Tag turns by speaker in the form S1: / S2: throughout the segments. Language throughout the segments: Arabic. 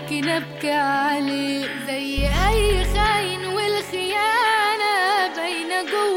S1: يمكن ابكي عليه زي أي خاين والخيانة باينه جوا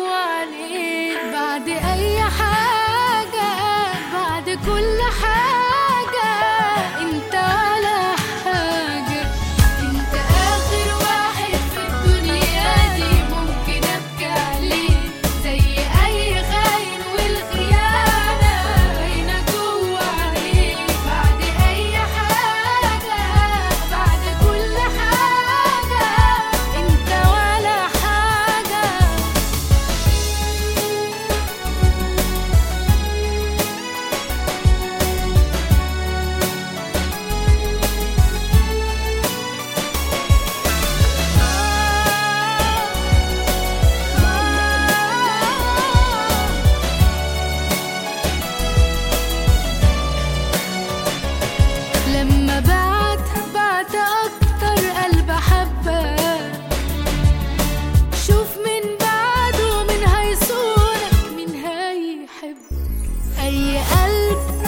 S1: أي قلب